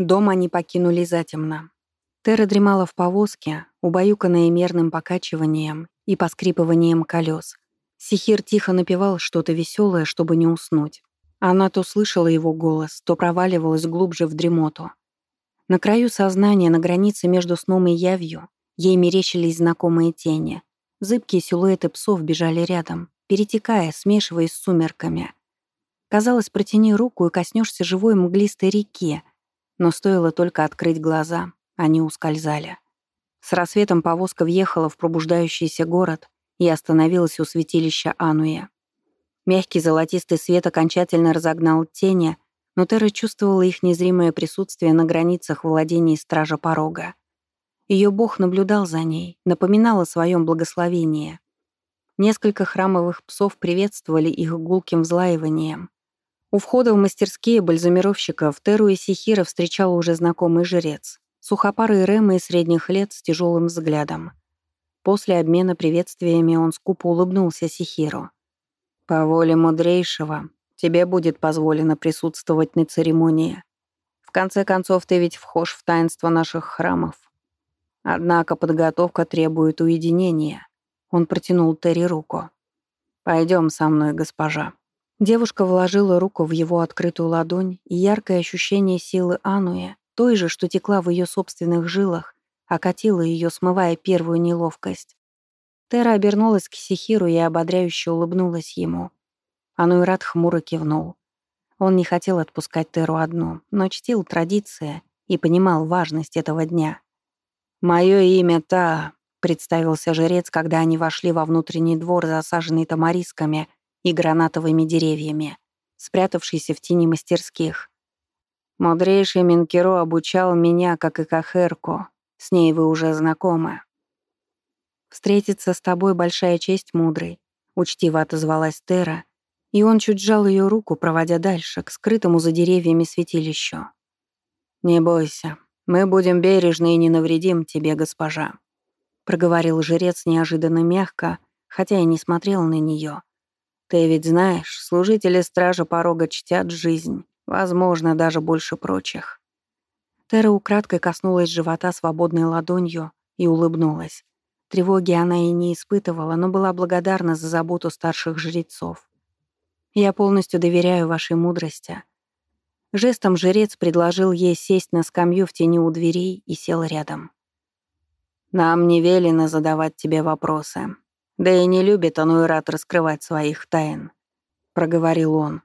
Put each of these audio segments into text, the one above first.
Дом они покинули затемно. Тера дремала в повозке, убаюканная мерным покачиванием и поскрипыванием колес. Сихир тихо напевал что-то веселое, чтобы не уснуть. Она то слышала его голос, то проваливалась глубже в дремоту. На краю сознания, на границе между сном и явью, ей мерещились знакомые тени. Зыбкие силуэты псов бежали рядом, перетекая, смешиваясь с сумерками. Казалось, протяни руку и коснешься живой мглистой реки, но стоило только открыть глаза, они ускользали. С рассветом повозка въехала в пробуждающийся город и остановилась у святилища Ануя. Мягкий золотистый свет окончательно разогнал тени, но Тера чувствовала их незримое присутствие на границах владений стража порога. Ее бог наблюдал за ней, напоминал о своем благословении. Несколько храмовых псов приветствовали их гулким взлаиванием. У входа в мастерские бальзамировщиков Теру и Сихира встречал уже знакомый жрец. Сухопарый Рэма из средних лет с тяжелым взглядом. После обмена приветствиями он скупо улыбнулся Сихиру. «По воле мудрейшего тебе будет позволено присутствовать на церемонии. В конце концов, ты ведь вхож в таинство наших храмов. Однако подготовка требует уединения». Он протянул Терри руку. «Пойдем со мной, госпожа». Девушка вложила руку в его открытую ладонь, и яркое ощущение силы Ануя той же, что текла в ее собственных жилах, окатила ее, смывая первую неловкость. Тера обернулась к Сихиру и ободряюще улыбнулась ему. Ануират хмуро кивнул. Он не хотел отпускать Теру одну, но чтил традиции и понимал важность этого дня. «Мое имя Та», — представился жрец, когда они вошли во внутренний двор, засаженный тамарисками и гранатовыми деревьями, спрятавшийся в тени мастерских. Мудрейший Минкиро обучал меня, как и Кахерку. С ней вы уже знакомы. «Встретиться с тобой — большая честь, мудрый», — учтиво отозвалась Тера, и он чуть сжал ее руку, проводя дальше, к скрытому за деревьями святилищу. «Не бойся, мы будем бережны и не навредим тебе, госпожа», — проговорил жрец неожиданно мягко, хотя и не смотрел на нее. «Ты ведь знаешь, служители стража порога чтят жизнь. Возможно, даже больше прочих. Тера украдкой коснулась живота свободной ладонью и улыбнулась. Тревоги она и не испытывала, но была благодарна за заботу старших жрецов. «Я полностью доверяю вашей мудрости». Жестом жрец предложил ей сесть на скамью в тени у дверей и сел рядом. «Нам не велено задавать тебе вопросы. Да и не любит Ануэрат раскрывать своих тайн», — проговорил он.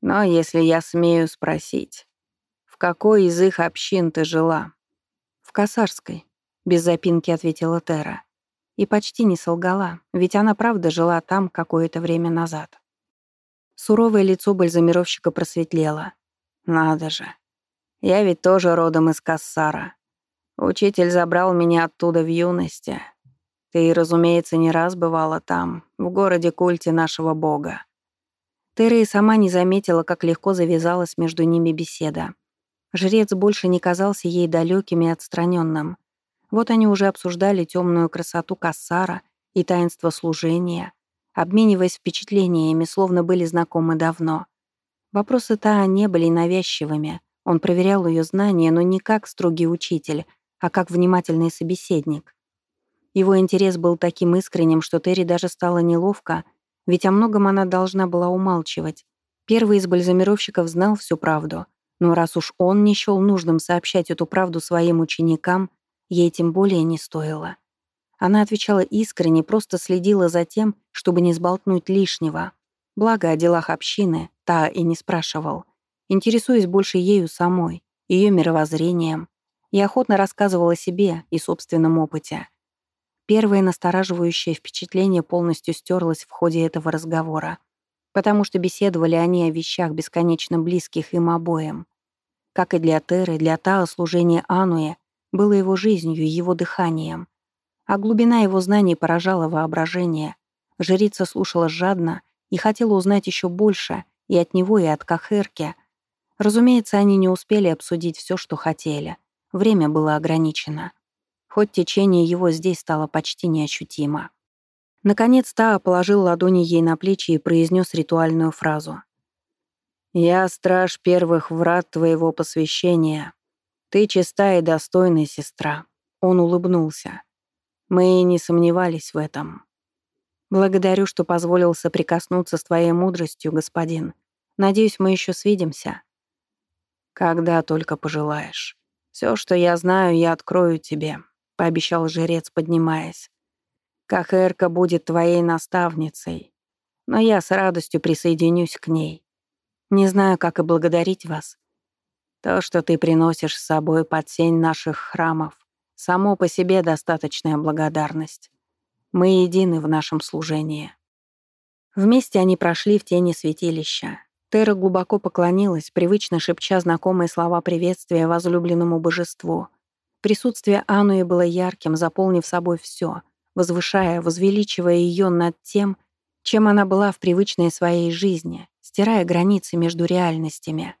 Но если я смею спросить, в какой из их общин ты жила? В Касарской, без запинки ответила Тера. И почти не солгала, ведь она правда жила там какое-то время назад. Суровое лицо бальзамировщика просветлело. Надо же. Я ведь тоже родом из Кассара. Учитель забрал меня оттуда в юности. Ты, разумеется, не раз бывала там, в городе-культе нашего бога. Терра и сама не заметила, как легко завязалась между ними беседа. Жрец больше не казался ей далеким и отстраненным. Вот они уже обсуждали темную красоту Кассара и таинство служения, обмениваясь впечатлениями, словно были знакомы давно. Вопросы-то не были навязчивыми. Он проверял ее знания, но не как строгий учитель, а как внимательный собеседник. Его интерес был таким искренним, что Терри даже стало неловко, ведь о многом она должна была умалчивать. Первый из бальзамировщиков знал всю правду, но раз уж он не счёл нужным сообщать эту правду своим ученикам, ей тем более не стоило. Она отвечала искренне, просто следила за тем, чтобы не сболтнуть лишнего. Благо о делах общины та и не спрашивал, интересуясь больше ею самой, ее мировоззрением, и охотно рассказывала себе и собственном опыте. Первое настораживающее впечатление полностью стерлось в ходе этого разговора, потому что беседовали они о вещах бесконечно близких им обоим. Как и для Теры, для Таа служение Ануэ было его жизнью, его дыханием. А глубина его знаний поражала воображение. Жрица слушала жадно и хотела узнать еще больше и от него, и от Кахерки. Разумеется, они не успели обсудить все, что хотели. Время было ограничено хоть течение его здесь стало почти неощутимо. Наконец Таа положил ладони ей на плечи и произнес ритуальную фразу. «Я страж первых врат твоего посвящения, «Ты чистая и достойная сестра», — он улыбнулся. «Мы и не сомневались в этом». «Благодарю, что позволил соприкоснуться с твоей мудростью, господин. Надеюсь, мы еще свидимся». «Когда только пожелаешь. Все, что я знаю, я открою тебе», — пообещал жрец, поднимаясь. «Кахерка будет твоей наставницей, но я с радостью присоединюсь к ней. Не знаю, как и благодарить вас. То, что ты приносишь с собой под сень наших храмов, само по себе достаточная благодарность. Мы едины в нашем служении». Вместе они прошли в тени святилища. Тера глубоко поклонилась, привычно шепча знакомые слова приветствия возлюбленному божеству. Присутствие Ануи было ярким, заполнив собой все, возвышая, возвеличивая ее над тем, чем она была в привычной своей жизни, стирая границы между реальностями.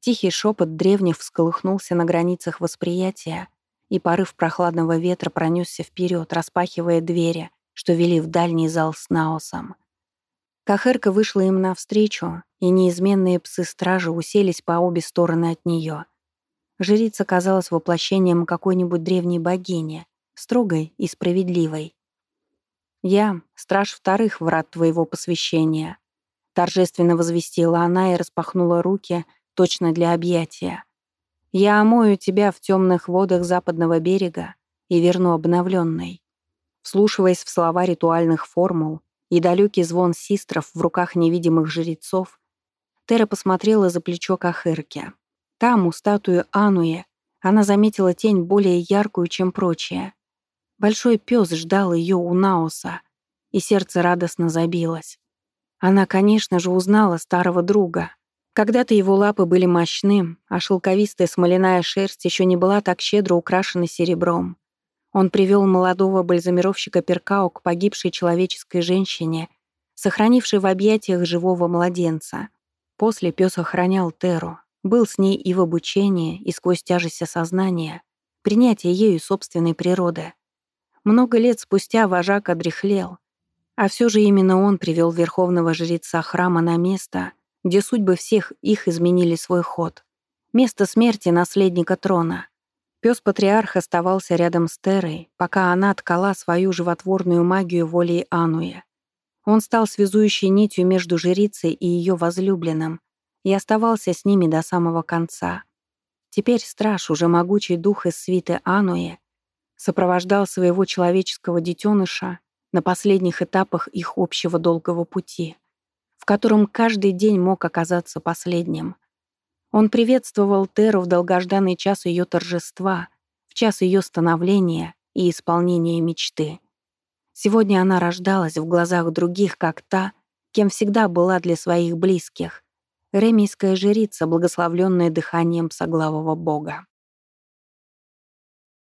Тихий шепот древних всколыхнулся на границах восприятия, и порыв прохладного ветра пронесся вперед, распахивая двери, что вели в дальний зал с Наосом. Кахерка вышла им навстречу, и неизменные псы-стражи уселись по обе стороны от нее. Жрица казалась воплощением какой-нибудь древней богини, строгой и справедливой. «Я — страж вторых врат твоего посвящения», — торжественно возвестила она и распахнула руки точно для объятия. Я омою тебя в темных водах западного берега и верну обновленной. Вслушиваясь в слова ритуальных формул и далекий звон систров в руках невидимых жрецов, Тера посмотрела за плечо Кахырки. Там, у статуи Ануи, она заметила тень более яркую, чем прочие. Большой пес ждал ее у Наоса, и сердце радостно забилось. Она, конечно же, узнала старого друга — когда-то его лапы были мощны, а шелковистая смоляная шерсть еще не была так щедро украшена серебром. Он привел молодого бальзамировщика Перкао к погибшей человеческой женщине, сохранившей в объятиях живого младенца. После пес охранял Теру, был с ней и в обучении, и сквозь тяжесть осознания, принятие ею собственной природы. Много лет спустя вожак одряхлел, а все же именно он привел верховного жреца храма на место — где судьбы всех их изменили свой ход. Место смерти наследника трона. Пёс патриарх оставался рядом с Терой, пока она ткала свою животворную магию волей Ануя. Он стал связующей нитью между жрицей и ее возлюбленным и оставался с ними до самого конца. Теперь страж, уже могучий дух из свиты Ануя, сопровождал своего человеческого детеныша на последних этапах их общего долгого пути в котором каждый день мог оказаться последним. Он приветствовал Теру в долгожданный час ее торжества, в час ее становления и исполнения мечты. Сегодня она рождалась в глазах других, как та, кем всегда была для своих близких, ремийская жрица, благословленная дыханием соглавого бога.